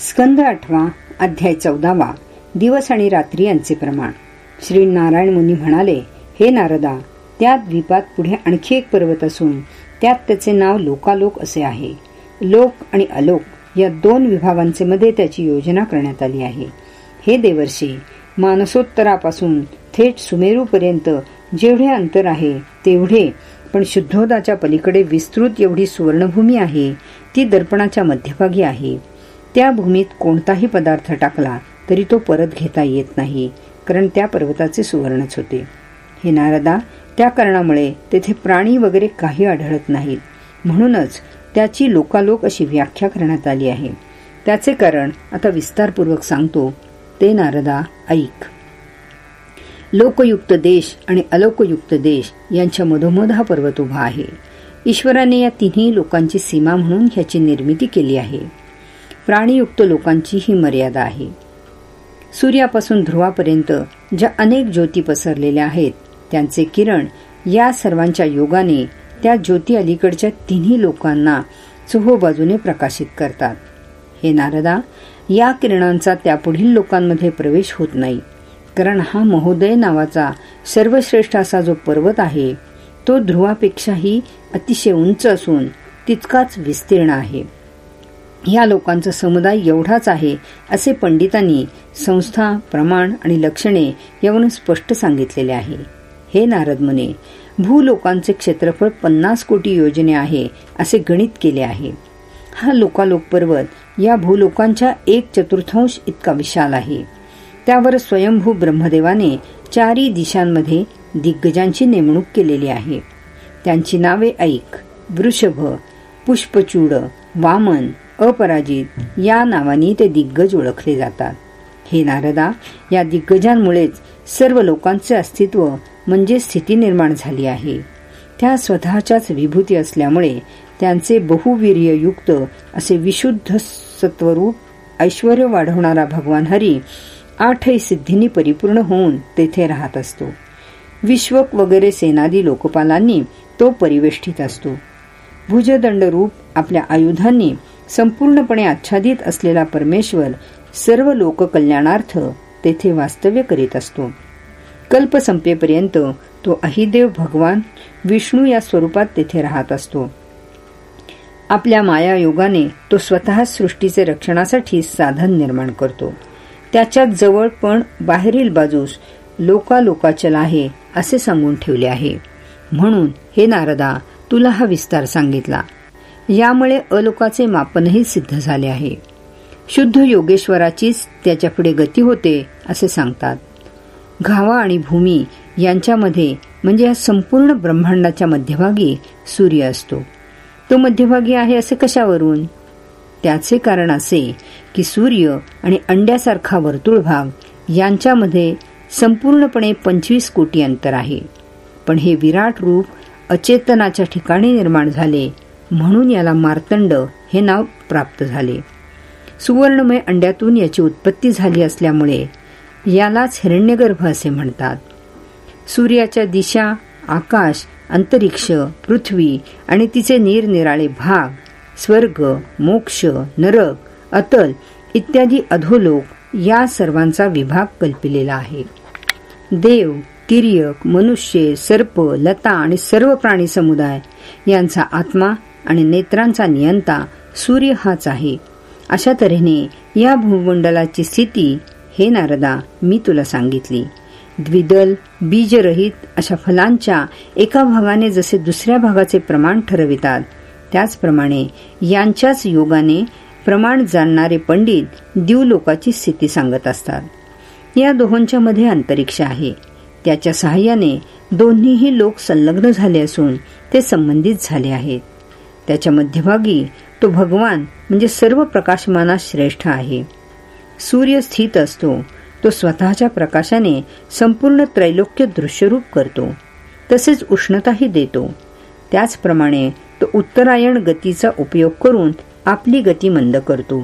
स्कंद आठवा अध्याय चौदावा दिवस आणि रात्री यांचे प्रमाण. श्री नारायण मुनी म्हणाले हे नारदा त्या द्वीपात पुढे आणखी एक पर्वत असून त्यात त्याचे नाव लोकालोक असे आहे. लोक आणि अलोक या दोन विभागांचे मध्ये त्याची योजना करण्यात आली आहे. हे देवर्षी मानसोत्तरापासून थेट सुमेरूपर्यंत जेवढे अंतर आहे तेवढे पण शुद्धोदाच्या पलीकडे विस्तृत एवढी सुवर्णभूमी आहे ती दर्पणाच्या मध्यभागी आहे. त्या भूमीत कोणताही पदार्थ टाकला तरी तो परत घेता येत नाही कारण त्या पर्वताचे सुवर्णच होते. हे नारदा त्या कारणामुळे तेथे प्राणी वगैरे काही आढळत नाहीत. म्हणूनच त्याची लोकालोक अशी व्याख्या करण्यात आली आहे. त्याचे कारण आता विस्तारपूर्वक सांगतो. ते नारदा ऐक. लोकयुक्त देश आणि अलोकयुक्त देश यांच्या मधोमध हा पर्वत उभा आहे. ईश्वराने या तिन्ही लोकांची सीमा म्हणून ह्याची निर्मिती केली आहे. प्राणीयुक्त लोकांची ही मर्यादा आहे. सूर्यापासून ध्रुवापर्यंत ज्या अनेक ज्योती पसरलेल्या आहेत त्यांचे किरण या सर्वांच्या योगाने त्या ज्योती अलीकडच्या तिन्ही लोकांना बाजूने प्रकाशित करतात. हे नारदा या किरणांचा त्यापुढील लोकांमध्ये प्रवेश होत नाही कारण हा महोदय नावाचा सर्वश्रेष्ठ असा जो पर्वत आहे तो ध्रुवापेक्षाही अतिशय उंच असून तितकाच विस्तीर्ण आहे. या लोकांचा समुदाय एवढाच आहे असे पंडितांनी संस्था प्रमाण आणि लक्षणे यावरून स्पष्ट सांगितलेले आहे. हे नारद मुने भूलोकांचे क्षेत्रफळ पन्नास कोटी योजने आहे असे गणित केले आहे. हा लोकालोक पर्वत या भूलोकांच्या एक चतुर्थांश इतका विशाल आहे. त्यावर स्वयंभू ब्रह्मदेवाने चारी दिशांमध्ये दिग्गजांची नेमणूक केलेली आहे. त्यांची नावे ऐक वृषभ पुष्पचूड वामन अपराजित. या नावाने ते दिग्गज ओळखले जातात. हे नारदा या दिग्गजांमुळेच सर्व लोकांचे अस्तित्व म्हणजे स्थिती निर्माण झाली आहे. त्या स्वतःच्याच विभूती असल्यामुळे त्यांचे बहुवीर्ययुक्त असे विशुद्ध सत्वरूप ऐश्वर वाढवणारा भगवान हरी आठही सिद्धींनी परिपूर्ण होऊन तेथे राहत असतो. विश्वक वगैरे सेनादी लोकपालांनी तो परिवेष्टित असतो. भुजदंड रूप आपल्या आयुधांनी संपूर्णपणे आच्छादित असलेला परमेश्वर सर्व लोककल्याणार्थ तेथे वास्तव्य करीत असतो. कल्प संपेपर्यंत तो अहिदेव भगवान विष्णू या स्वरूपात तेथे राहत असतो. आपल्या मायायोगाने तो स्वतः सृष्टीचे रक्षणासाठी साधन निर्माण करतो. त्याच्यात जवळ पण बाहेरील बाजूस लोकालोकाचल आहे असे सांगून ठेवले आहे. म्हणून हे नारदा तुला हा विस्तार सांगितला. यामुळे अलोकाचे मापनही सिद्ध झाले आहे. शुद्ध योगेश्वराचीच त्याच्यापुढे गती होते असे सांगतात. घावा आणि भूमी यांच्यामध्ये म्हणजे या संपूर्ण ब्रह्मांडाच्या मध्यभागी सूर्य असतो. तो मध्यभागी आहे असे कशावरून? त्याचे कारण असे की सूर्य आणि अंड्यासारखा वर्तुळ भाग यांच्यामध्ये संपूर्णपणे पंचवीस कोटी अंतर आहे. पण हे विराट रूप अचेतनाच्या ठिकाणी निर्माण झाले म्हणून याला मार्तंड हे नाव प्राप्त झाले. सुवर्णमय अंड्यातून याची उत्पत्ती झाली असल्यामुळे यालाच हिरण्यगर्भ असे म्हणतात. सूर्याच्या दिशा आकाश अंतरिक्ष पृथ्वी आणि तिचे निरनिराळे भाग स्वर्ग मोक्ष नरक अतल इत्यादी अधोलोक या सर्वांचा विभाग कल्पिलेला आहे. देव तिर्यक मनुष्य सर्प लता आणि सर्व प्राणी समुदाय यांचा आत्मा आणि नेत्रांचा नियंता सूर्य हाच आहे. अशा तऱ्हेने या भूमंडलाची स्थिती हे नारदा मी तुला सांगितली. द्विदल बीजरहित अशा फलांच्या एका भागाने जसे दुसऱ्या भागाचे प्रमाण ठरवितात त्याचप्रमाणे यांच्याच योगाने प्रमाण जाणणारे पंडित दिवलोकाची स्थिती सांगत असतात. या दोहोंच्या मध्ये अंतरिक्ष आहे. त्याच्या सहाय्याने दोन्हीही लोक संलग्न झाले असून ते संबंधित झाले आहेत. त्याच्या मध्यभागी तो भगवान म्हणजे सर्व प्रकाशमानात श्रेष्ठ आहे. सूर्य स्थित असतो तो स्वतःच्या प्रकाशाने संपूर्ण त्रैलोक्य दृश्यरूप करतो तसेच उष्णताही देतो. त्याचप्रमाणे तो उत्तरायण गतीचा उपयोग करून आपली गती मंद करतो.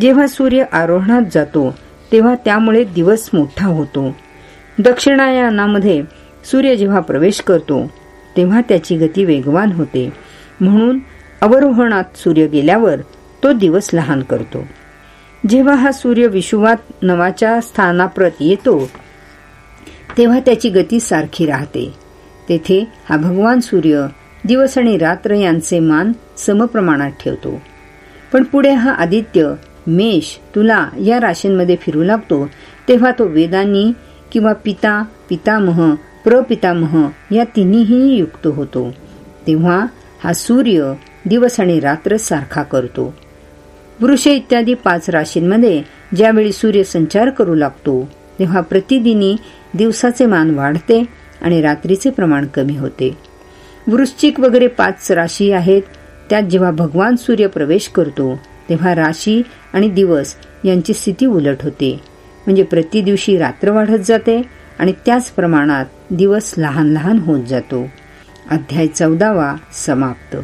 जेव्हा सूर्य आरोहणात जातो तेव्हा त्यामुळे दिवस मोठा होतो. दक्षिणायनामध्ये सूर्य जेव्हा प्रवेश करतो तेव्हा त्याची गती वेगवान होते. म्हणून अवरोहणात सूर्य गेल्यावर तो दिवस लहान करतो. जेव्हा हा सूर्य विषुवात नवाच्या स्थानाप्रत येतो तेव्हा त्याची गती सारखी राहते. तेथे हा भगवान सूर्य दिवस आणि रात्र यांचे मान समप्रमाणात ठेवतो. पण पुढे हा आदित्य मेष तुला या राशींमध्ये फिरू लागतो तेव्हा तो वेदांनी किंवा पिता पितामह प्रपितामह या तिन्हीही युक्त होतो. तेव्हा हा सूर्य दिवस आणि रात्र सारखा करतो. वृष इत्यादी पाच राशींमध्ये ज्यावेळी सूर्य संचार करू लागतो तेव्हा प्रतिदिनी दिवसाचे मान वाढते आणि रात्रीचे प्रमाण कमी होते. वृश्चिक वगैरे पाच राशी आहेत त्यात जेव्हा भगवान सूर्य प्रवेश करतो तेव्हा राशी आणि दिवस यांची स्थिती उलट होते. म्हणजे प्रतिदिवशी रात्र वाढत जाते आणि त्याच प्रमाणात दिवस लहान लहान होत जातो. अध्याय चौदावा समाप्त.